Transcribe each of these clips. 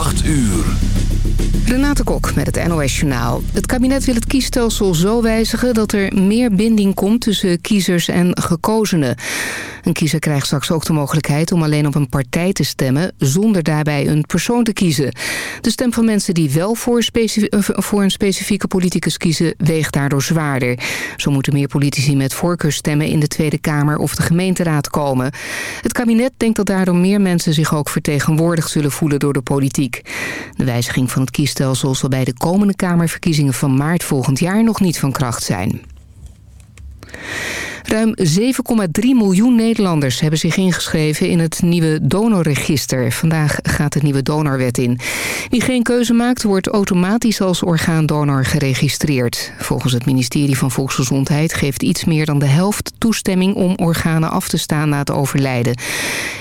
8 uur. Renate Kok met het NOS Journaal. Het kabinet wil het kiesstelsel zo wijzigen dat er meer binding komt tussen kiezers en gekozenen. Een kiezer krijgt straks ook de mogelijkheid om alleen op een partij te stemmen... zonder daarbij een persoon te kiezen. De stem van mensen die wel voor, eh, voor een specifieke politicus kiezen... weegt daardoor zwaarder. Zo moeten meer politici met voorkeurstemmen in de Tweede Kamer of de gemeenteraad komen. Het kabinet denkt dat daardoor meer mensen zich ook vertegenwoordigd zullen voelen door de politiek. De wijziging van het kiesstelsel zal bij de komende Kamerverkiezingen van maart volgend jaar nog niet van kracht zijn. Ruim 7,3 miljoen Nederlanders hebben zich ingeschreven in het nieuwe donorregister. Vandaag gaat de nieuwe donorwet in. Wie geen keuze maakt, wordt automatisch als orgaandonor geregistreerd. Volgens het ministerie van Volksgezondheid geeft iets meer dan de helft toestemming om organen af te staan na het overlijden.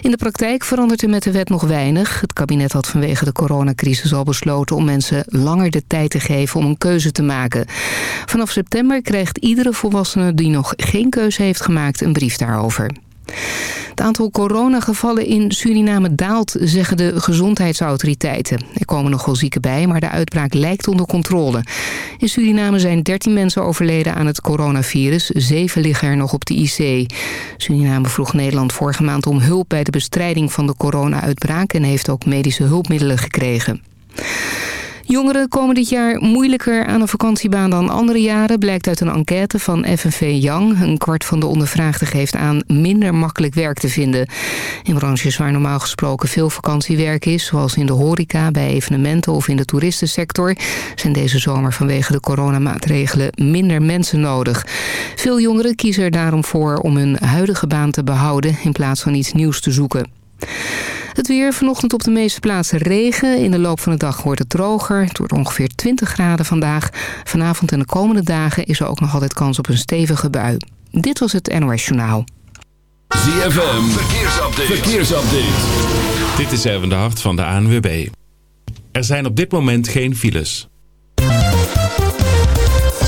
In de praktijk verandert er met de wet nog weinig. Het kabinet had vanwege de coronacrisis al besloten om mensen langer de tijd te geven om een keuze te maken. Vanaf september krijgt iedere volwassene die nog geen keuze heeft gemaakt een brief daarover. Het aantal coronagevallen in Suriname daalt, zeggen de gezondheidsautoriteiten. Er komen nog wel zieken bij, maar de uitbraak lijkt onder controle. In Suriname zijn 13 mensen overleden aan het coronavirus. Zeven liggen er nog op de IC. Suriname vroeg Nederland vorige maand om hulp bij de bestrijding van de corona-uitbraak... en heeft ook medische hulpmiddelen gekregen. Jongeren komen dit jaar moeilijker aan een vakantiebaan dan andere jaren... blijkt uit een enquête van FNV Young. Een kwart van de ondervraagden geeft aan minder makkelijk werk te vinden. In branches waar normaal gesproken veel vakantiewerk is... zoals in de horeca, bij evenementen of in de toeristensector... zijn deze zomer vanwege de coronamaatregelen minder mensen nodig. Veel jongeren kiezen er daarom voor om hun huidige baan te behouden... in plaats van iets nieuws te zoeken. Het weer vanochtend op de meeste plaatsen regen. In de loop van de dag wordt het droger. Het wordt ongeveer 20 graden vandaag. Vanavond en de komende dagen is er ook nog altijd kans op een stevige bui. Dit was het NOS Journaal. ZFM, verkeersupdate. verkeersupdate. Dit is even de hart van de ANWB. Er zijn op dit moment geen files.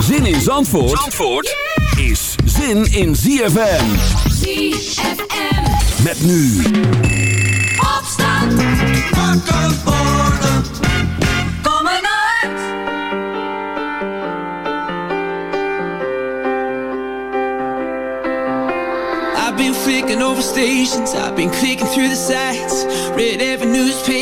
Zin in Zandvoort, Zandvoort is zin in ZFM. ZFM. Met nu. Opstand. Wakker worden. Kom uit. I've been flicking over stations, I've been clicking through the sites Read every newspaper,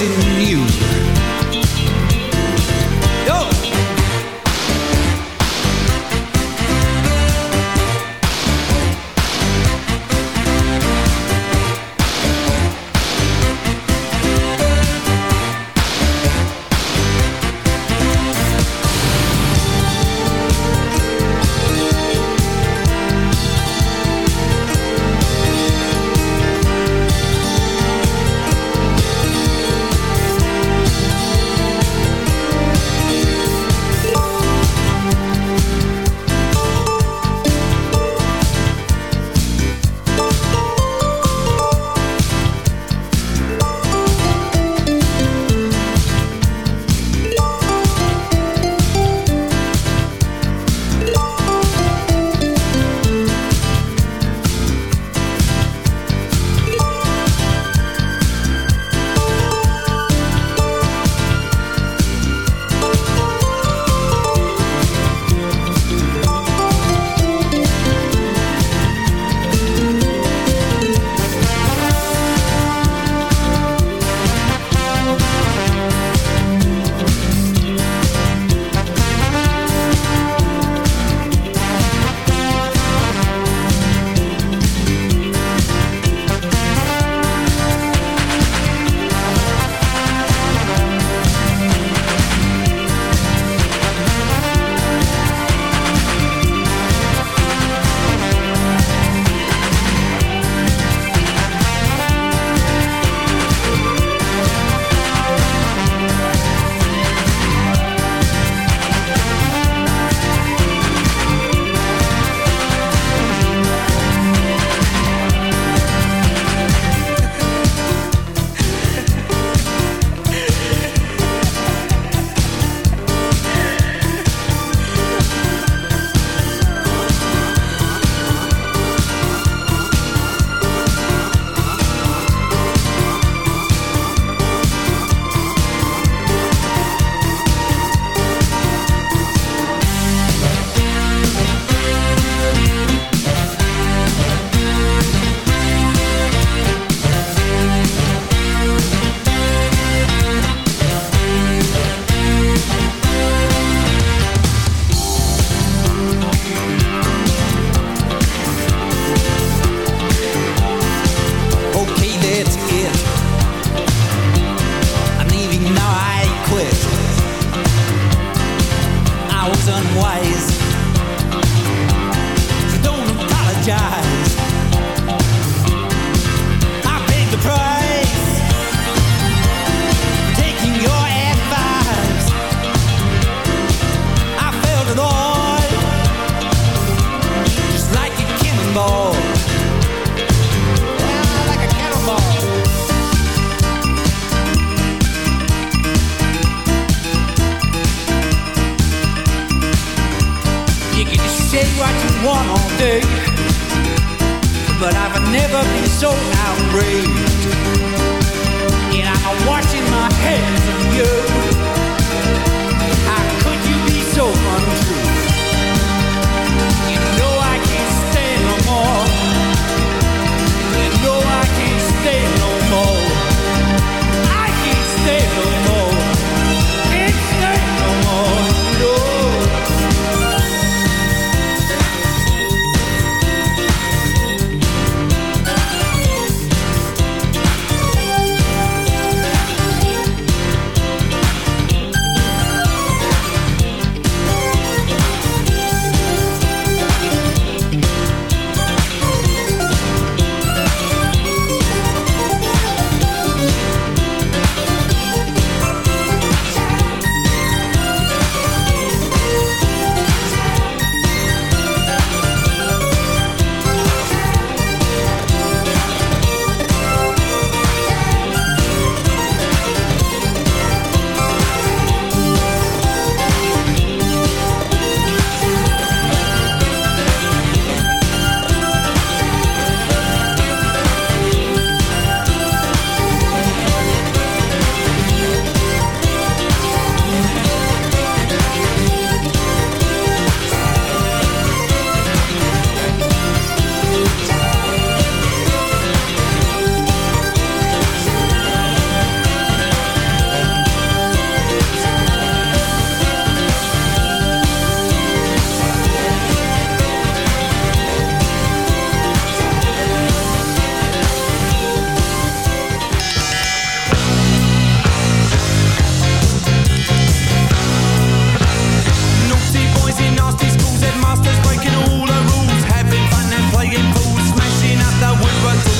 didn't need but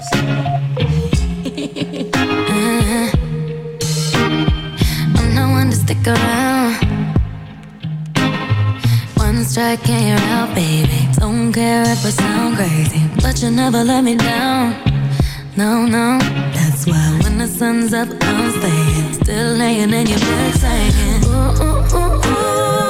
Uh-huh. I'm not one to stick around. One strike and you're out, baby. Don't care if I sound crazy, but you never let me down. No, no, that's why when the sun's up, I'm staying. Still laying in your bed, saying, ooh, ooh, ooh, ooh.